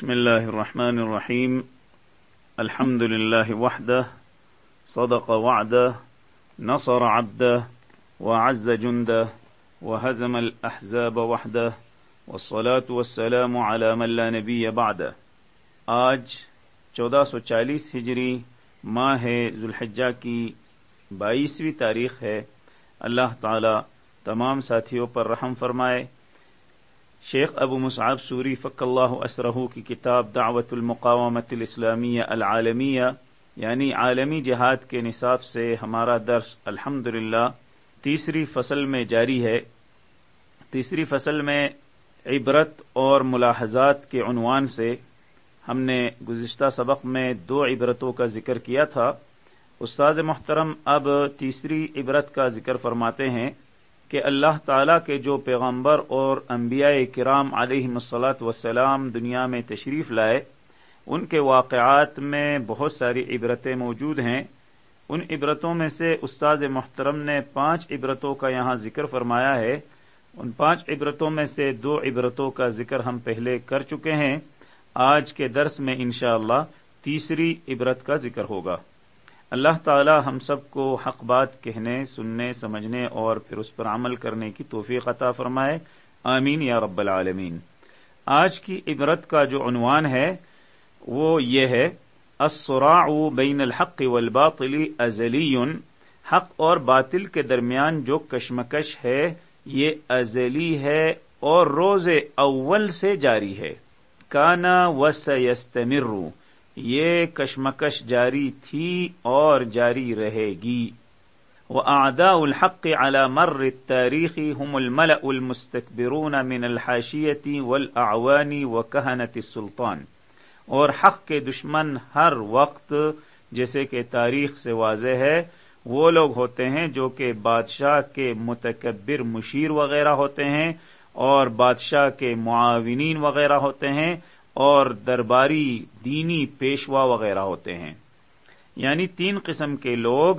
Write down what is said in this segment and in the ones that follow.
بسم الله الرحمن الرحيم. الحمد لله وحده. صدق وعده. نصر عبده. وعز جنده. وهزم الأحزاب وحده. والصلاة والسلام على من لا نبي بعده. آج چودہ سو چالیس ہجری ماہ ذوالحجہ کی بائیسویں تاریخ ہے. اللہ تعالی تمام ساتھیوں پر رحم فرمائے. شیخ ابو مصعب سوری فق اللہ اسرہ کی کتاب دعوت المقامت الاسلامیہ العالمیہ یعنی عالمی جہاد کے نصاب سے ہمارا درس الحمد تیسری فصل میں جاری ہے۔ تیسری فصل میں عبرت اور ملاحظات کے عنوان سے ہم نے گزشتہ سبق میں دو عبرتوں کا ذکر کیا تھا۔ استاذ محترم اب تیسری عبرت کا ذکر فرماتے ہیں۔ کہ اللہ تعالی کے جو پیغمبر اور انبیاء کرام علیہ مسلاط وسلام دنیا میں تشریف لائے، ان کے واقعات میں بہت ساری عبرتیں موجود ہیں۔ ان عبرتوں میں سے استاذ محترم نے پانچ عبرتوں کا یہاں ذکر فرمایا ہے۔ ان پانچ عبرتوں میں سے دو عبرتوں کا ذکر ہم پہلے کر چکے ہیں۔ آج کے درس میں انشاءاللہ اللہ تیسری عبرت کا ذکر ہوگا۔ اللہ تعالی ہم سب کو حق بات کہنے، سننے، سمجھنے اور پھر اس پر عمل کرنے کی توفیق عطا فرمائے۔ آمین یا رب العالمین۔ آج کی عبرت کا جو عنوان ہے، وہ یہ ہے، الصراع بین الحق والباطل ازلی۔ حق اور باطل کے درمیان جو کشمکش ہے، یہ ازلی ہے اور روز اول سے جاری ہے۔ کانا وسیستمر یہ کشمکش جاری تھی اور جاری رہے گی۔ وہ آدا الحق على مر تاریخی ہم المل المستقبرون من الحاشیتی ولاوانی و کہنت سلطان اور حق کے دشمن ہر وقت، جیسے کہ تاریخ سے واضح ہے، وہ لوگ ہوتے ہیں جو کہ بادشاہ کے متکبر مشیر وغیرہ ہوتے ہیں اور بادشاہ کے معاونین وغیرہ ہوتے ہیں اور درباری دینی پیشوا وغیرہ ہوتے ہیں۔ یعنی تین قسم کے لوگ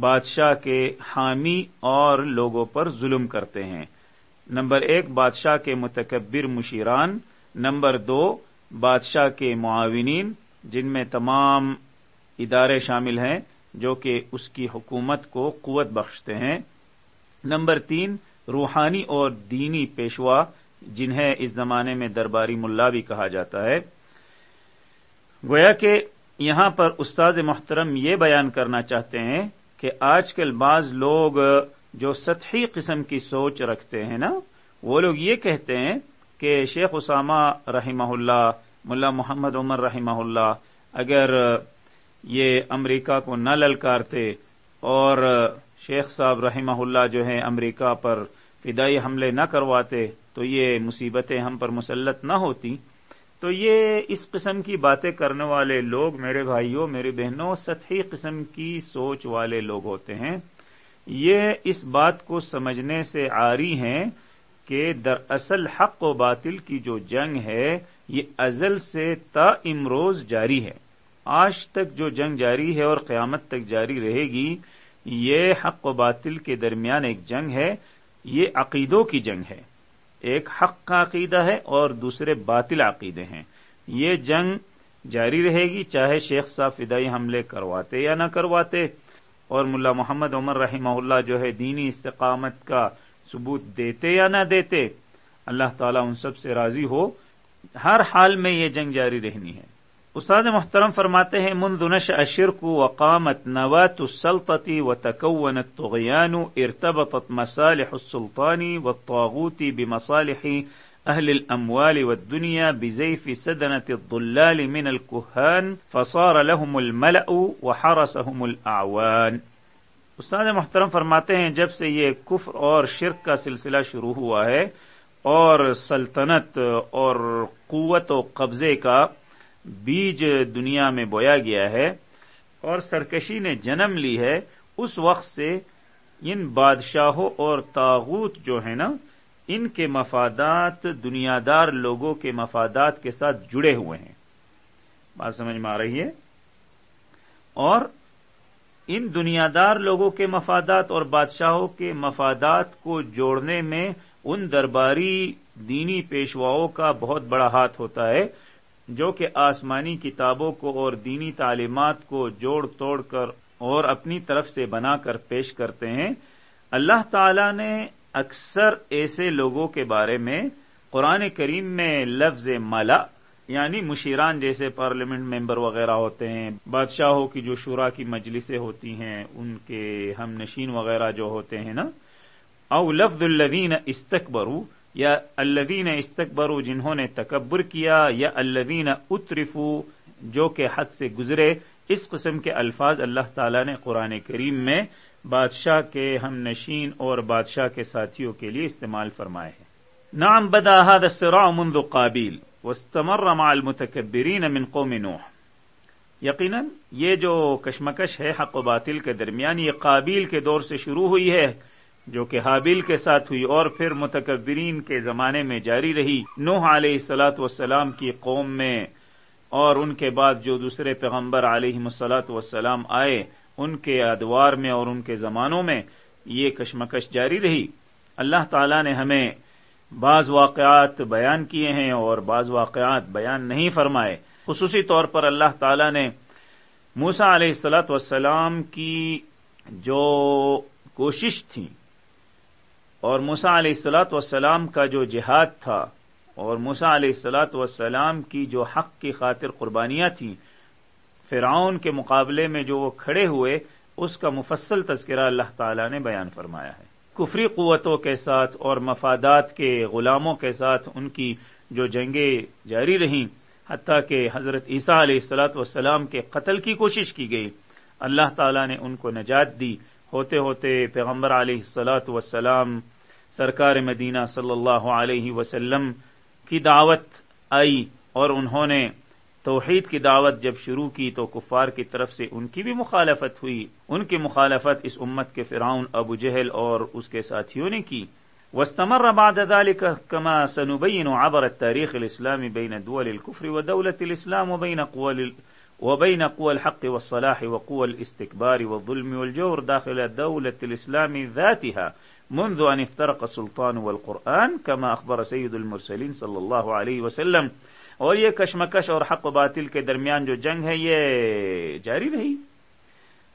بادشاہ کے حامی اور لوگوں پر ظلم کرتے ہیں۔ نمبر ایک، بادشاہ کے متکبر مشیران۔ نمبر دو، بادشاہ کے معاونین، جن میں تمام ادارے شامل ہیں جو کہ اس کی حکومت کو قوت بخشتے ہیں۔ نمبر تین، روحانی اور دینی پیشوا۔ جنہیں اس زمانے میں درباری ملا بھی کہا جاتا ہے۔ گویا کہ یہاں پر استاذ محترم یہ بیان کرنا چاہتے ہیں کہ آج کل بعض لوگ جو سطحی قسم کی سوچ رکھتے ہیں نا، وہ لوگ یہ کہتے ہیں کہ شیخ اسامہ رحمہ اللہ، ملا محمد عمر رحمہ اللہ اگر یہ امریکہ کو نہ للکارتے اور شیخ صاحب رحمہ اللہ جو ہیں امریکہ پر فدائی حملے نہ کرواتے تو یہ مصیبتیں ہم پر مسلط نہ ہوتی۔ تو یہ اس قسم کی باتیں کرنے والے لوگ میرے بھائیوں میری بہنوں، سطحی قسم کی سوچ والے لوگ ہوتے ہیں۔ یہ اس بات کو سمجھنے سے آری ہیں کہ دراصل حق و باطل کی جو جنگ ہے، یہ ازل سے تا امروز جاری ہے۔ آج تک جو جنگ جاری ہے اور قیامت تک جاری رہے گی، یہ حق و باطل کے درمیان ایک جنگ ہے۔ یہ عقیدوں کی جنگ ہے۔ ایک حق کا عقیدہ ہے اور دوسرے باطل عقیدے ہیں۔ یہ جنگ جاری رہے گی چاہے شیخ صاحب فدائی حملے کرواتے یا نہ کرواتے۔ اور ملا محمد عمر رحمہ اللہ جو ہے دینی استقامت کا ثبوت دیتے یا نہ دیتے، اللہ تعالیٰ ان سب سے راضی ہو۔ ہر حال میں یہ جنگ جاری رہنی ہے۔ استاد محترم فرماتے ہیں، منذ نشأ الشرك وقامت نوات السلطة وتكون الطغيان ارتبطت مصالح السلطان والطاغوت بمصالح أهل الأموال والدنيا بزيف سدنة الضلال من الكهان، فصار لهم الملأ وحرسهم الأعوان. استاد محترم فرماتے ہیں، جب سے یہ کفر اور شرک کا سلسلہ شروع ہوا ہے، اور سلطنت اور قوت و قبضے کا بیج دنیا میں بویا گیا ہے اور سرکشی نے جنم لی ہے، اس وقت سے ان بادشاہوں اور تاغوت جو ہے نا، ان کے مفادات دنیا دار لوگوں کے مفادات کے ساتھ جڑے ہوئے ہیں۔ بات سمجھ میں آ رہی ہے؟ اور ان دنیا دار لوگوں کے مفادات اور بادشاہوں کے مفادات کو جوڑنے میں ان درباری دینی پیشواؤں کا بہت بڑا ہاتھ ہوتا ہے۔ جو کہ آسمانی کتابوں کو اور دینی تعلیمات کو جوڑ توڑ کر اور اپنی طرف سے بنا کر پیش کرتے ہیں، اللہ تعالی نے اکثر ایسے لوگوں کے بارے میں قرآن کریم میں لفظ ملا یعنی مشیران جیسے پارلیمنٹ ممبر وغیرہ ہوتے ہیں، بادشاہوں کی جو شورا کی مجلسیں ہوتی ہیں، ان کے ہم نشین وغیرہ جو ہوتے ہیں نا، او لفظ الدین استقبرو یا الدین استقبرو جنہوں نے تکبر کیا، یا الدین اترفو جو کہ حد سے گزرے۔ اس قسم کے الفاظ اللہ تعالی نے قرآن کریم میں بادشاہ کے ہم نشین اور بادشاہ کے ساتھیوں کے لیے استعمال فرمائے ہیں۔ نام بدا هذا الصراع منذ قابیل، واستمر مع المتكبرين من قوم نوح۔ یقیناً یہ جو کشمکش ہے، حق و باطل کے درمیان، یہ قابیل کے دور سے شروع ہوئی ہے۔ جو کہ حابیل کے ساتھ ہوئی اور پھر متکبرین کے زمانے میں جاری رہی، نوح علیہ السلاۃ والسلام کی قوم میں اور ان کے بعد جو دوسرے پیغمبر علیہ مسلاط وسلام آئے ان کے ادوار میں اور ان کے زمانوں میں یہ کشمکش جاری رہی۔ اللہ تعالی نے ہمیں بعض واقعات بیان کیے ہیں اور بعض واقعات بیان نہیں فرمائے۔ خصوصی طور پر اللہ تعالی نے موسا علیہ السلاۃ وسلام کی جو کوشش تھی اور موسا علیہ السلاۃ وسلام کا جو جہاد تھا اور موسا علیہ السلاۃ وسلام کی جو حق کی خاطر قربانیاں تھیں، فرعون کے مقابلے میں جو وہ کھڑے ہوئے، اس کا مفصل تذکرہ اللہ تعالی نے بیان فرمایا ہے۔ کفری قوتوں کے ساتھ اور مفادات کے غلاموں کے ساتھ ان کی جو جنگیں جاری رہیں، حتیٰ کہ حضرت عیسیٰ علیہ السلاۃ والسلام کے قتل کی کوشش کی گئی۔ اللہ تعالیٰ نے ان کو نجات دی۔ ہوتے ہوتے پیغمبر علیہ السلاۃ وسلام سرکار مدینہ صلی اللہ علیہ وسلم کی دعوت آئی اور انہوں نے توحید کی دعوت جب شروع کی تو کفار کی طرف سے ان کی بھی مخالفت ہوئی۔ ان کی مخالفت اس امت کے فرعون، ابو جہل اور اس کے ساتھیوں نے کی۔ واستمر بعد ذلك كما سنبين عبر التاريخ الإسلامي بين دول الكفر ودولة الإسلام وبين قوى وبين قوى الحق والصلاح وقوى الاستكبار والظلم والجور داخل دولة الإسلام ذاتها منذ أن افترق السلطان والقرآن، كما أخبر سيد المرسلين صلى الله عليه وسلم. اور یہ کشمکش اور حق و باطل کے درمیان جو جنگ ہے، یہ جاری رہی۔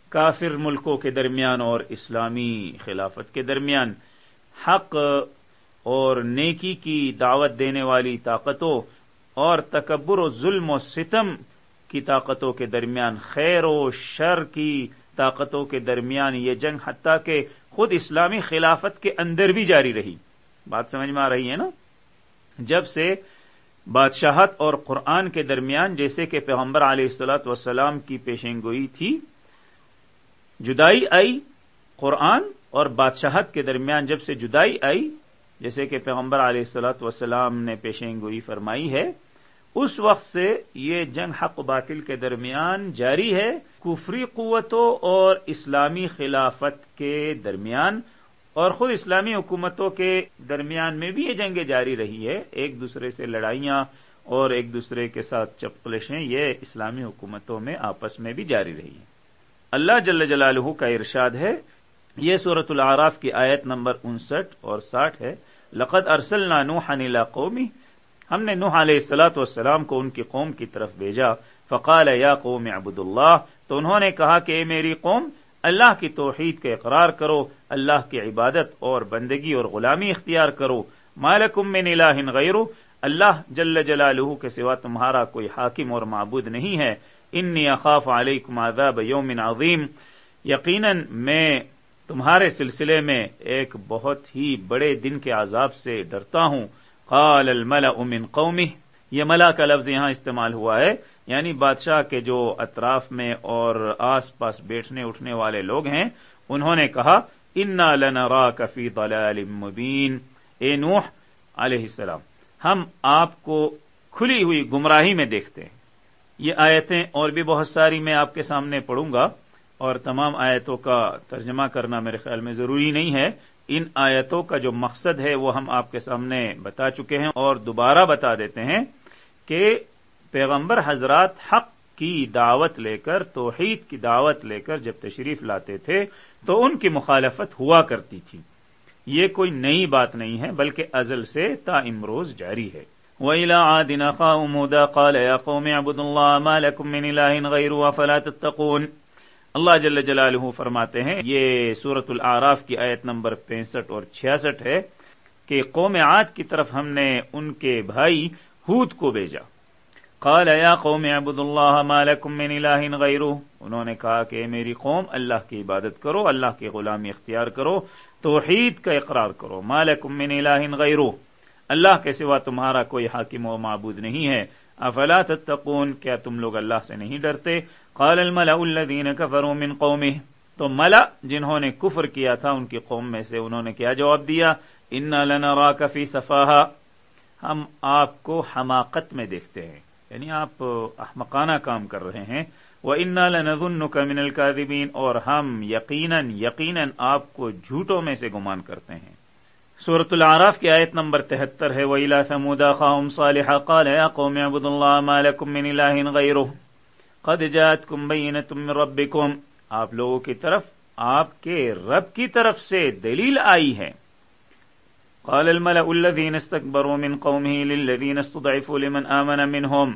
کافر ملکوں کے درمیان اور اسلامی خلافت کے درمیان حق اور نیکی کی دعوت دینے والی طاقتوں اور تکبر و ظلم و ستم کی طاقتوں کے درمیان خیر و شر کی طاقتوں کے درمیان یہ جنگ، حتیٰ کہ خود اسلامی خلافت کے اندر بھی جاری رہی۔ بات سمجھ میں آ رہی ہے نا؟ جب سے بادشاہت اور قرآن کے درمیان، جیسے کہ پیغمبر علیہ السلاۃ وسلام کی پیشین گوئی تھی، جدائی آئی قرآن اور بادشاہت کے درمیان جب سے جدائی آئی، جیسے کہ پیغمبر علیہ السلاۃ وسلام نے پیشین گوئی فرمائی ہے اس وقت سے یہ جنگ حق باطل کے درمیان جاری ہے، کفری قوتوں اور اسلامی خلافت کے درمیان، اور خود اسلامی حکومتوں کے درمیان میں بھی یہ جنگیں جاری رہی ہے ایک دوسرے سے لڑائیاں اور ایک دوسرے کے ساتھ چپکلشیں یہ اسلامی حکومتوں میں آپس میں بھی جاری رہی ہیں۔ اللہ جل جلالہ کا ارشاد ہے، یہ صورت العراف کی آیت نمبر انسٹھ اور ساٹھ ہے، لقد ارسل نوح نیلا قومی ہم نے نوح علیہ السلاۃ والسلام کو ان کی قوم کی طرف بھیجا، فقال، یا قوم عبد اللہ تو انہوں نے کہا کہ، اے میری قوم، اللہ کی توحید کے اقرار کرو، اللہ کی عبادت اور بندگی اور غلامی اختیار کرو۔ مالکم من الہ غیرو اللہ جل جلالہ کے سوا تمہارا کوئی حاکم اور معبود نہیں ہے۔ انی اخاف علیکم عذاب یوم عظیم۔ یقیناً میں تمہارے سلسلے میں ایک بہت ہی بڑے دن کے عذاب سے ڈرتا ہوں۔ قال الملأ من قومه. یہ ملا کا لفظ یہاں استعمال ہوا ہے. یعنی بادشاہ کے جو اطراف میں اور آس پاس بیٹھنے اٹھنے والے لوگ ہیں، انہوں نے کہا، انا لنرا کفی مبین اے نوح علیہ السلام، ہم آپ کو کھلی ہوئی گمراہی میں دیکھتے ہیں۔ یہ آیتیں اور بھی بہت ساری میں آپ کے سامنے پڑھوں گا اور تمام آیتوں کا ترجمہ کرنا میرے خیال میں ضروری نہیں ہے۔ ان آیتوں کا جو مقصد ہے وہ ہم آپ کے سامنے بتا چکے ہیں اور دوبارہ بتا دیتے ہیں کہ پیغمبر حضرات حق کی دعوت لے کر، توحید کی دعوت لے کر جب تشریف لاتے تھے تو ان کی مخالفت ہوا کرتی تھی۔ یہ کوئی نئی بات نہیں ہے، بلکہ ازل سے تا امروز جاری ہے۔ وإلى عاد أخاهم هودا قال يا قوم اعبدوا الله ما من إله غيره فلا تتقون اللہ جل جلالہ فرماتے ہیں، یہ سورت العراف کی آیت نمبر پینسٹھ اور چھیاسٹھ ہے کہ قوم عاد کی طرف ہم نے ان کے بھائی ہود کو بھیجا۔ قال یا قوم عبد اللہ ما لکم من الہ غیرہ انہوں نے کہا کہ میری قوم، اللہ کی عبادت کرو، اللہ کی غلامی اختیار کرو، توحید کا اقرار کرو۔ ما لکم من الہ غیرہ، اللہ کے سوا تمہارا کوئی حاکم و معبود نہیں ہے۔ افلا تتقون، کیا تم لوگ اللہ سے نہیں ڈرتے؟ قال الملأ الذين كفروا من قومه. تو ملا جنہوں نے کفر کیا تھا، ان کی قوم میں سے انہوں نے کیا جواب دیا؟ ان لنراك في سفاهه ہم آپ کو حماقت میں دیکھتے ہیں۔ یعنی آپ احمقانہ کام کر رہے ہیں۔ وہ انا لنظنك من الكاذبين۔ اور ہم یقیناً یقیناً آپ کو جھوٹوں میں سے گمان کرتے ہیں۔ سورت العراف کی آیت نمبر تہتر ہے۔ وَإِلَى ثَمُودَ خَاهُمْ صَالِحًا قَالَ يَا قَوْمِ اعْبُدُوا اللَّهَ مَا لَكُم مِّنْ إِلَٰهٍ غَيْرُهُ۔ قَدْ جَاءَتْكُم بَيِّنَةٌ مِّن رَّبِّكُمْ آپ لوگوں کی طرف، آپ کے رب کی طرف سے دلیل آئی ہے۔ قال الملأ الذين استكبروا من قومه للذين استضعفوا لمن آمن منهم۔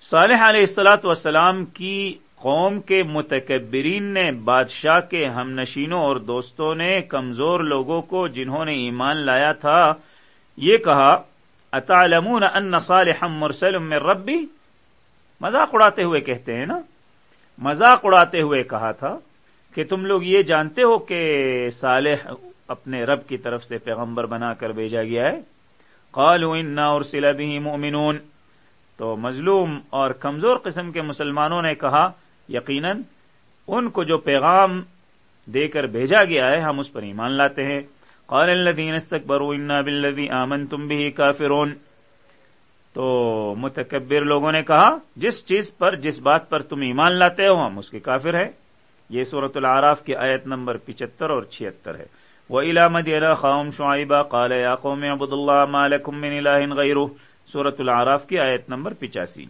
صالح علیہ السلاۃ والسلام کی قوم کے متکبرین نے، بادشاہ کے ہم نشینوں اور دوستوں نے، کمزور لوگوں کو جنہوں نے ایمان لایا تھا، یہ کہا، اتعلمون ان صالحا مرسل من ربی؟ مذاق اڑاتے ہوئے کہتے ہیں نا؟ مذاق اڑاتے ہوئے کہا تھا کہ تم لوگ یہ جانتے ہو کہ صالح اپنے رب کی طرف سے پیغمبر بنا کر بھیجا گیا ہے؟ قالوا انا ارسل به مؤمنون۔ تو مظلوم اور کمزور قسم کے مسلمانوں نے کہا، یقیناً ان کو جو پیغام دے کر بھیجا گیا ہے، ہم اس پر ایمان لاتے ہیں۔ قال الذين استكبروا انا بالذي امنتم به كافرون تو متکبر لوگوں نے کہا، جس چیز پر، جس بات پر تم ایمان لاتے ہو، ہم اس کے کافر ہیں۔ یہ صورت العراف کی آیت نمبر پچہتر اور چھتر ہے۔ وہ علامت خام شعیبہ قال یا قوم عبد اللہ مالکم من الہ غیرہ صورت العراف کی آیت نمبر پچاسی۔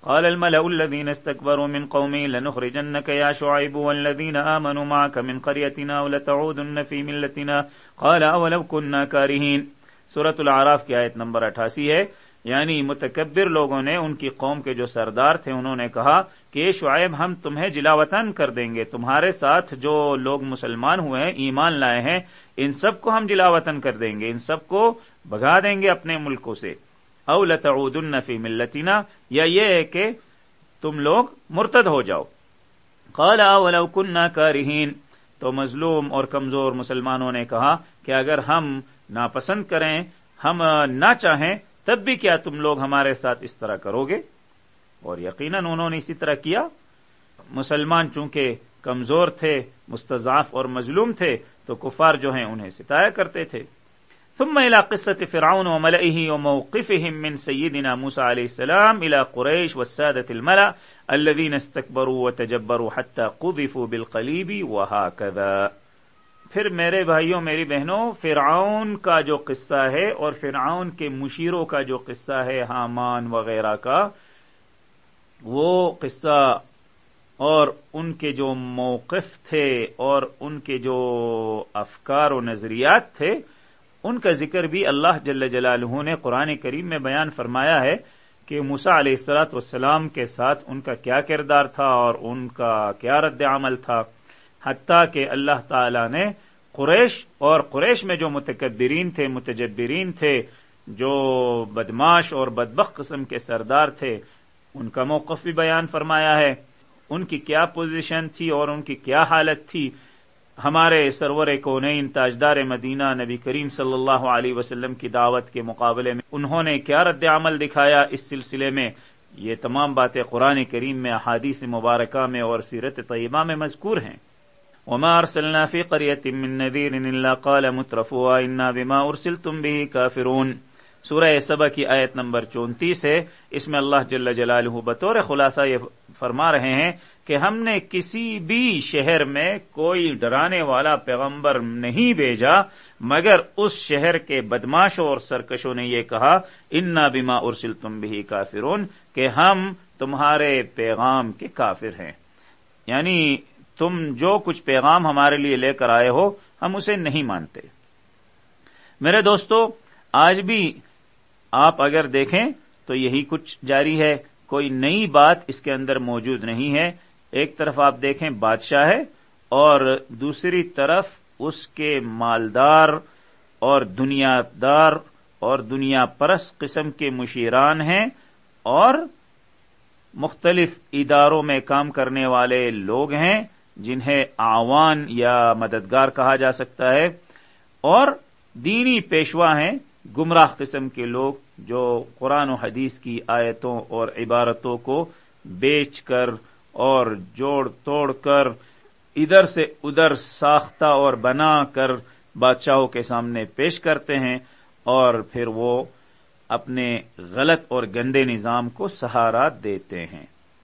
قال الملأ الذين استكبروا من قومه لنخرجنك يا شعيب والذين آمنوا معك من قريتنا ولتعودن في ملتنا۔ قال اولو كنا كارهين۔ سورة العراف کی آیت نمبر اٹھاسی ہے۔ یعنی متکبر لوگوں نے ان کی قوم کے جو سردار تھے انہوں نے کہا کہ شعیب، ہم تمہیں جلاوطن کر دیں گے۔ تمہارے ساتھ جو لوگ مسلمان ہوئے ہیں، ایمان لائے ہیں، ان سب کو ہم جلاوطن کر دیں گے۔ ان سب کو بھگا دیں گے اپنے ملکوں سے۔ او لتعودن فی ملتنا، یا یہ ہے کہ تم لوگ مرتد ہو جاؤ۔ قال اولو كنا كارهين۔ تو مظلوم اور کمزور مسلمانوں نے کہا کہ اگر ہم ناپسند کریں، ہم نہ چاہیں تب بھی کیا تم لوگ ہمارے ساتھ اس طرح کرو گے؟ اور یقیناً انہوں نے اسی طرح کیا۔ مسلمان چونکہ کمزور تھے مستضاف اور مظلوم تھے، تو کفار جو ہیں انہیں ستایا کرتے تھے۔ ثم الى قصة فرعون وملئه وموقفهم من سيدنا موسى عليه السلام الى قريش والسادة الملأ الذين استكبروا وتجبروا حتى قذفوا بالقليب وهكذا۔ پھر میرے بھائیوں، میری بہنوں، فرعون کا جو قصہ ہے اور فرعون کے مشیروں کا جو قصہ ہے، حامان وغیرہ کا، وہ قصہ اور ان کے جو موقف تھے اور ان کے جو افکار و نظریات تھے، ان کا ذکر بھی اللہ جل جلالہ نے قرآن کریم میں بیان فرمایا ہے کہ مسا علیہ السلاۃ والسلام کے ساتھ ان کا کیا کردار تھا اور ان کا کیا رد عمل تھا۔ حتیٰ کہ اللہ تعالی نے قریش اور قریش میں جو متکبرین تھے، متجبرین تھے، جو بدماش اور بدبخ قسم کے سردار تھے، ان کا موقف بھی بیان فرمایا ہے۔ ان کی کیا پوزیشن تھی اور ان کی کیا حالت تھی؟ ہمارے سرور کو نئی تاجدار مدینہ نبی کریم صلی اللہ علیہ وسلم کی دعوت کے مقابلے میں انہوں نے کیا رد عمل دکھایا اس سلسلے میں؟ یہ تمام باتیں قرآن کریم میں، احادیث مبارکہ میں اور سیرت طیبہ میں مذکور ہیں۔ وما ارسلنا في قرية من نذير الا قال مترفوها انا بما ارسلتم به كافرون۔ سورہ سبا کی آیت نمبر چونتیس ہے۔ اس میں اللہ جل جلالہ بطور خلاصہ یہ فرما رہے ہیں کہ ہم نے کسی بھی شہر میں کوئی ڈرانے والا پیغمبر نہیں بھیجا، مگر اس شہر کے بدماشوں اور سرکشوں نے یہ کہا انا بیما ارسل تم بھی کافرون کہ ہم تمہارے پیغام کے کافر ہیں۔ یعنی تم جو کچھ پیغام ہمارے لیے لے کر آئے ہو، ہم اسے نہیں مانتے۔ میرے دوستو، آج بھی آپ اگر دیکھیں تو یہی کچھ جاری ہے۔ کوئی نئی بات اس کے اندر موجود نہیں ہے۔ ایک طرف آپ دیکھیں بادشاہ ہے اور دوسری طرف اس کے مالدار اور دنیا دار اور دنیا پرس قسم کے مشیران ہیں اور مختلف اداروں میں کام کرنے والے لوگ ہیں۔ جنہیں آوان یا مددگار کہا جا سکتا ہے۔ اور دینی پیشوا ہیں گمراہ قسم کے لوگ جو قرآن و حدیث کی آیتوں اور عبارتوں کو بیچ کر اور جوڑ توڑ کر ادھر سے ادھر ساختہ اور بنا کر بادشاہوں کے سامنے پیش کرتے ہیں اور پھر وہ اپنے غلط اور گندے نظام کو سہارا دیتے ہیں۔